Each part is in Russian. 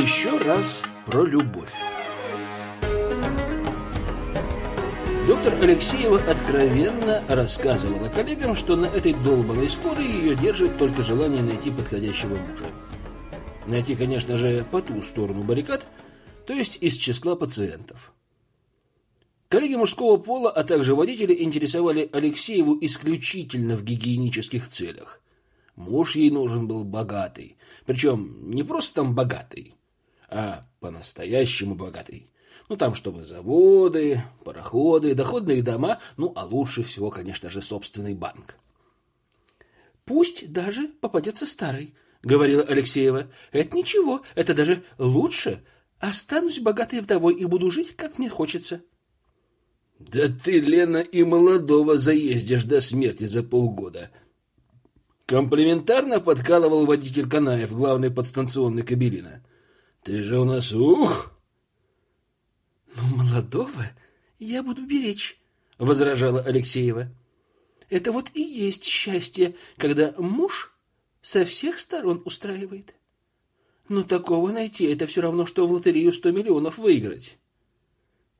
Еще раз про любовь. Доктор Алексеева откровенно рассказывала коллегам, что на этой долбанной скорой ее держит только желание найти подходящего мужа. Найти, конечно же, по ту сторону баррикад, то есть из числа пациентов. Коллеги мужского пола, а также водители интересовали Алексееву исключительно в гигиенических целях. Муж ей нужен был богатый, причем не просто там богатый, а по-настоящему богатый. Ну, там, чтобы заводы, пароходы, доходные дома, ну, а лучше всего, конечно же, собственный банк. «Пусть даже попадется старый», — говорила Алексеева. «Это ничего, это даже лучше. Останусь богатой вдовой и буду жить, как мне хочется». «Да ты, Лена, и молодого заездишь до смерти за полгода», Комплиментарно подкалывал водитель Канаев, главный подстанционный кабелина. Ты же у нас ух! Ну, молодого я буду беречь, возражала Алексеева. Это вот и есть счастье, когда муж со всех сторон устраивает. Но такого найти это все равно, что в лотерею сто миллионов выиграть.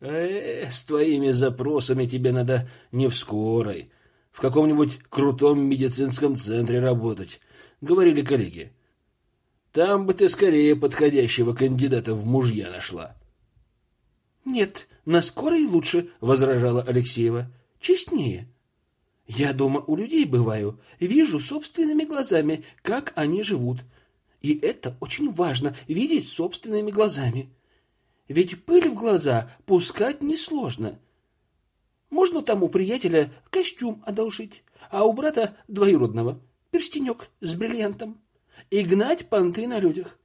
Э, с твоими запросами тебе надо не в скорой, в каком-нибудь крутом медицинском центре работать, говорили коллеги. Там бы ты скорее подходящего кандидата в мужья нашла. Нет, на скорой лучше, возражала Алексеева. Честнее. Я дома у людей бываю, вижу собственными глазами, как они живут. И это очень важно видеть собственными глазами. Ведь пыль в глаза пускать несложно. Можно тому приятеля костюм одолжить, а у брата двоюродного перстенек с бриллиантом и гнать понты на людях.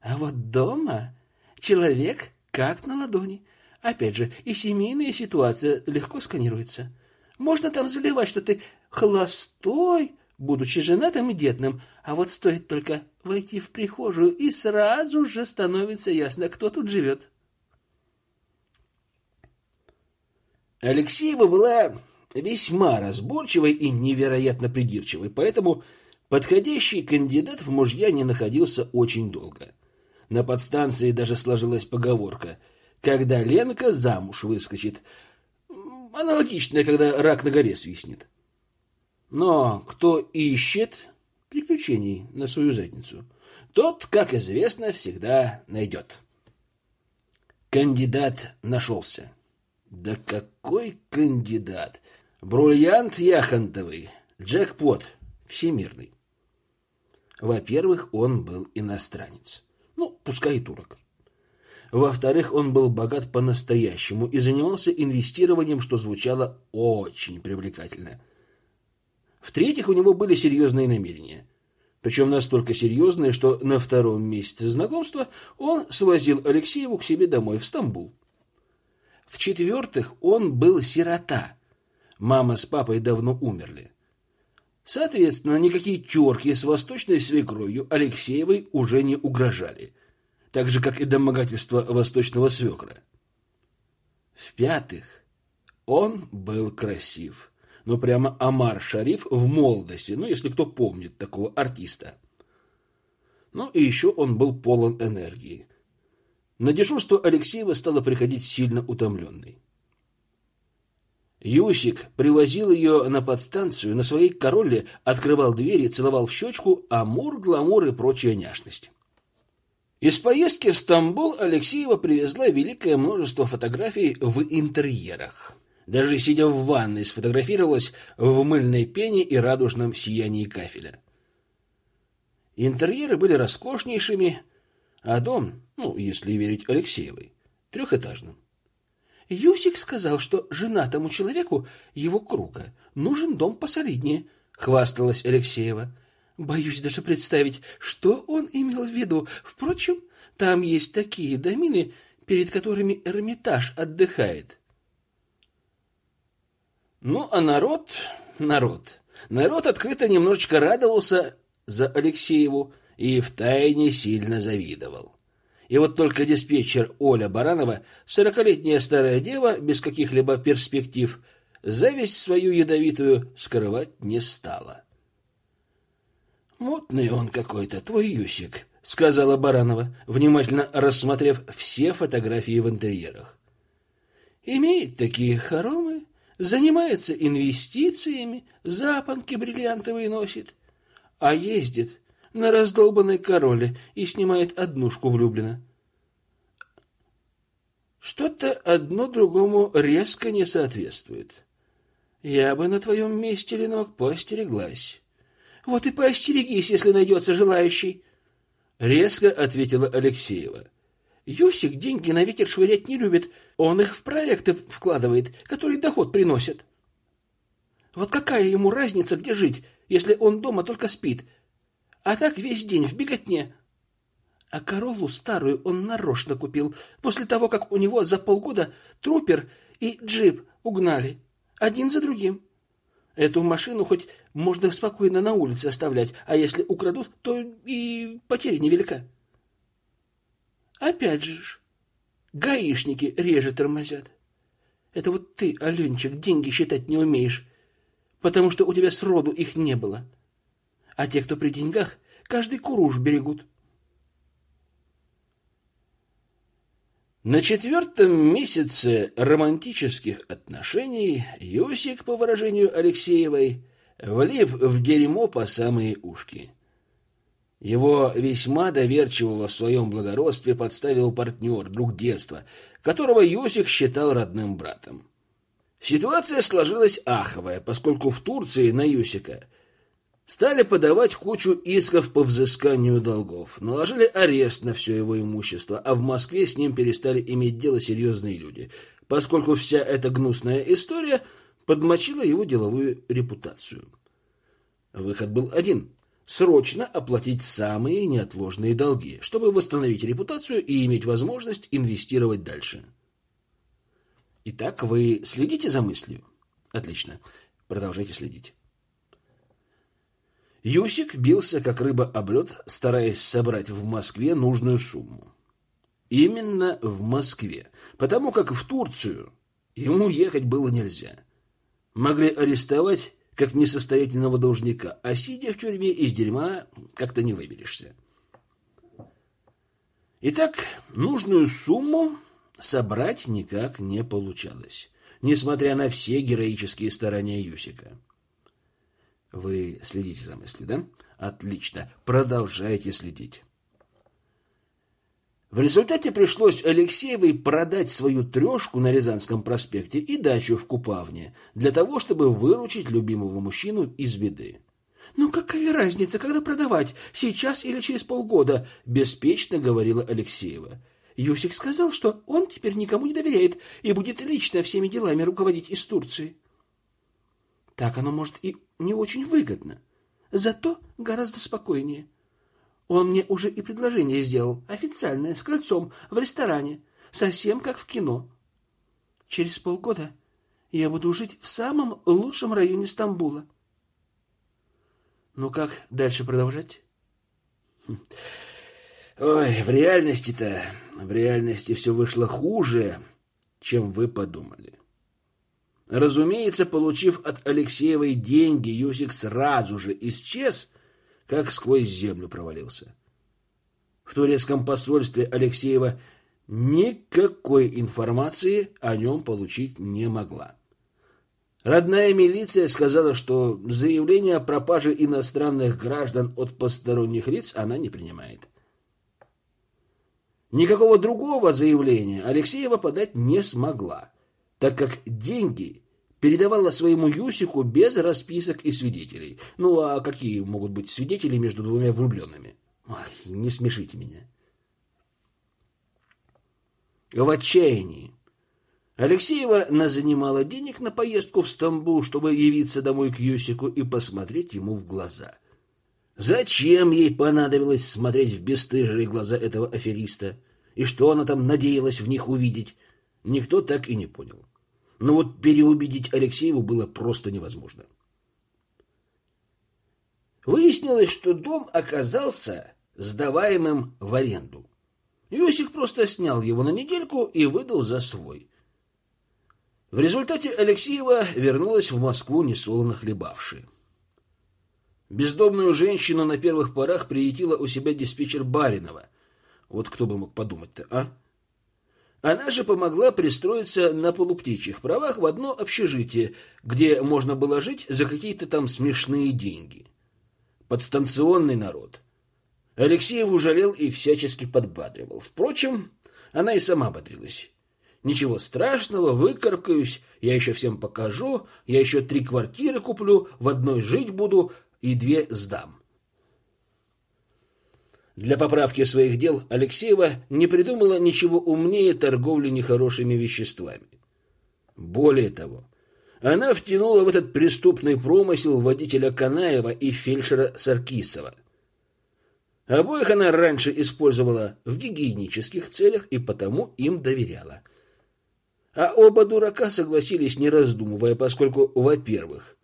А вот дома человек как на ладони. Опять же, и семейная ситуация легко сканируется. Можно там заливать, что ты холостой, будучи женатым и детным, а вот стоит только войти в прихожую, и сразу же становится ясно, кто тут живет. Алексеева была весьма разборчивой и невероятно придирчивой, поэтому подходящий кандидат в мужья не находился очень долго. На подстанции даже сложилась поговорка «Когда Ленка замуж выскочит», аналогичная, когда рак на горе свистнет. Но кто ищет приключений на свою задницу, тот, как известно, всегда найдет. Кандидат нашелся. Да какой кандидат! Бриллиант яхонтовый, джекпот всемирный. Во-первых, он был иностранец. Ну, пускай и турок. Во-вторых, он был богат по-настоящему и занимался инвестированием, что звучало очень привлекательно. В-третьих, у него были серьезные намерения. Причем настолько серьезные, что на втором месяце знакомства он свозил Алексееву к себе домой в Стамбул. В-четвертых, он был сирота. Мама с папой давно умерли. Соответственно, никакие терки с восточной свекровью Алексеевой уже не угрожали, так же, как и домогательство восточного свекра. В-пятых, он был красив. Ну, прямо Амар Шариф в молодости, ну, если кто помнит такого артиста. Ну, и еще он был полон энергии. На дежурство Алексеева стала приходить сильно утомленной. Юсик привозил ее на подстанцию, на своей короле открывал двери, целовал в щечку, амур, гламур и прочая няшность. Из поездки в Стамбул Алексеева привезла великое множество фотографий в интерьерах. Даже сидя в ванной сфотографировалась в мыльной пене и радужном сиянии кафеля. Интерьеры были роскошнейшими, а дом, ну, если верить Алексеевой, трехэтажным. Юсик сказал, что женатому человеку его круга нужен дом посолиднее, хвасталась Алексеева. Боюсь даже представить, что он имел в виду. Впрочем, там есть такие домины, перед которыми Эрмитаж отдыхает. Ну, а народ, народ, народ открыто немножечко радовался за Алексееву и втайне сильно завидовал. И вот только диспетчер Оля Баранова, сорокалетняя старая дева, без каких-либо перспектив, зависть свою ядовитую скрывать не стала. «Мутный он какой-то, твой Юсик», сказала Баранова, внимательно рассмотрев все фотографии в интерьерах. Имеет такие хоромы, занимается инвестициями, запонки бриллиантовые носит, а ездит на раздолбанной короле и снимает однушку влюбленно. Что-то одно другому резко не соответствует. Я бы на твоем месте, Ленок, поостереглась. Вот и поостерегись, если найдется желающий. Резко ответила Алексеева. Юсик деньги на ветер швырять не любит. Он их в проекты вкладывает, которые доход приносят. Вот какая ему разница, где жить, если он дома только спит, а так весь день в беготне. А Королу старую он нарочно купил, после того, как у него за полгода трупер и джип угнали, один за другим. Эту машину хоть можно спокойно на улице оставлять, а если украдут, то и потеря невелика. Опять же, гаишники реже тормозят. Это вот ты, Аленчик, деньги считать не умеешь, потому что у тебя сроду их не было. А те, кто при деньгах, каждый куруш берегут. На четвертом месяце романтических отношений Юсик, по выражению Алексеевой, влип в дерьмо по самые ушки. Его весьма доверчивого в своем благородстве подставил партнер, друг детства, которого Йосик считал родным братом. Ситуация сложилась аховая, поскольку в Турции на Юсика стали подавать кучу исков по взысканию долгов, наложили арест на все его имущество, а в Москве с ним перестали иметь дело серьезные люди, поскольку вся эта гнусная история подмочила его деловую репутацию. Выход был один – срочно оплатить самые неотложные долги, чтобы восстановить репутацию и иметь возможность инвестировать дальше. Итак, вы следите за мыслью? Отлично. Продолжайте следить. Юсик бился, как рыба об лед, стараясь собрать в Москве нужную сумму. Именно в Москве, потому как в Турцию ему ехать было нельзя. Могли арестовать как несостоятельного должника, а сидя в тюрьме из дерьма как-то не выберешься. Итак, нужную сумму собрать никак не получалось, несмотря на все героические старания Юсика. Вы следите за мыслью, да? Отлично. Продолжайте следить. В результате пришлось Алексеевой продать свою трешку на Рязанском проспекте и дачу в Купавне для того, чтобы выручить любимого мужчину из беды. «Ну какая разница, когда продавать, сейчас или через полгода?» – беспечно говорила Алексеева. Юсик сказал, что он теперь никому не доверяет и будет лично всеми делами руководить из Турции. Так оно может и не очень выгодно, зато гораздо спокойнее. Он мне уже и предложение сделал, официальное, с кольцом, в ресторане, совсем как в кино. Через полгода я буду жить в самом лучшем районе Стамбула. Ну как дальше продолжать? Ой, в реальности-то, в реальности все вышло хуже, чем вы подумали. Разумеется, получив от Алексеевой деньги, Юсик сразу же исчез, как сквозь землю провалился. В турецком посольстве Алексеева никакой информации о нем получить не могла. Родная милиция сказала, что заявление о пропаже иностранных граждан от посторонних лиц она не принимает. Никакого другого заявления Алексеева подать не смогла, так как деньги передавала своему Юсику без расписок и свидетелей. Ну, а какие могут быть свидетели между двумя влюбленными? Ах, не смешите меня. В отчаянии Алексеева назанимала денег на поездку в Стамбул, чтобы явиться домой к Юсику и посмотреть ему в глаза. Зачем ей понадобилось смотреть в бесстыжие глаза этого афериста? И что она там надеялась в них увидеть? Никто так и не понял. Но вот переубедить Алексееву было просто невозможно. Выяснилось, что дом оказался сдаваемым в аренду. Йосик просто снял его на недельку и выдал за свой. В результате Алексеева вернулась в Москву несолоно хлебавши. Бездомную женщину на первых порах приютила у себя диспетчер Баринова. Вот кто бы мог подумать-то, а? Она же помогла пристроиться на полуптичьих правах в одно общежитие, где можно было жить за какие-то там смешные деньги. Подстанционный народ. Алексееву жалел и всячески подбадривал. Впрочем, она и сама бодрилась. Ничего страшного, выкарабкаюсь, я еще всем покажу, я еще три квартиры куплю, в одной жить буду и две сдам. Для поправки своих дел Алексеева не придумала ничего умнее торговли нехорошими веществами. Более того, она втянула в этот преступный промысел водителя Канаева и фельдшера Саркисова. Обоих она раньше использовала в гигиенических целях и потому им доверяла. А оба дурака согласились, не раздумывая, поскольку, во-первых,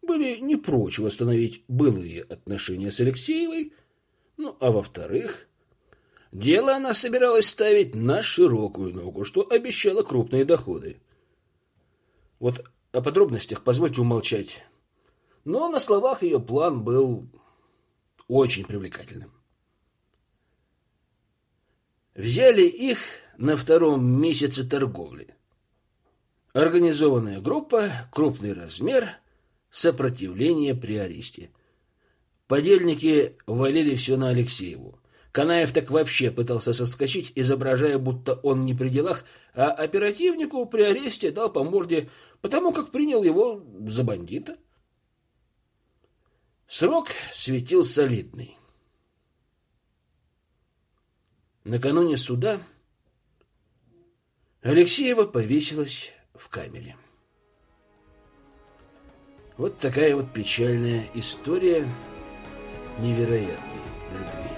были не прочь восстановить былые отношения с Алексеевой, ну, а во-вторых, дело она собиралась ставить на широкую ногу, что обещало крупные доходы. Вот о подробностях позвольте умолчать. Но на словах ее план был очень привлекательным. Взяли их на втором месяце торговли. Организованная группа, крупный размер, сопротивление при аресте – Подельники валили все на Алексееву. Канаев так вообще пытался соскочить, изображая, будто он не при делах, а оперативнику при аресте дал по морде, потому как принял его за бандита. Срок светил солидный. Накануне суда Алексеева повесилась в камере. Вот такая вот печальная история невероятной любви.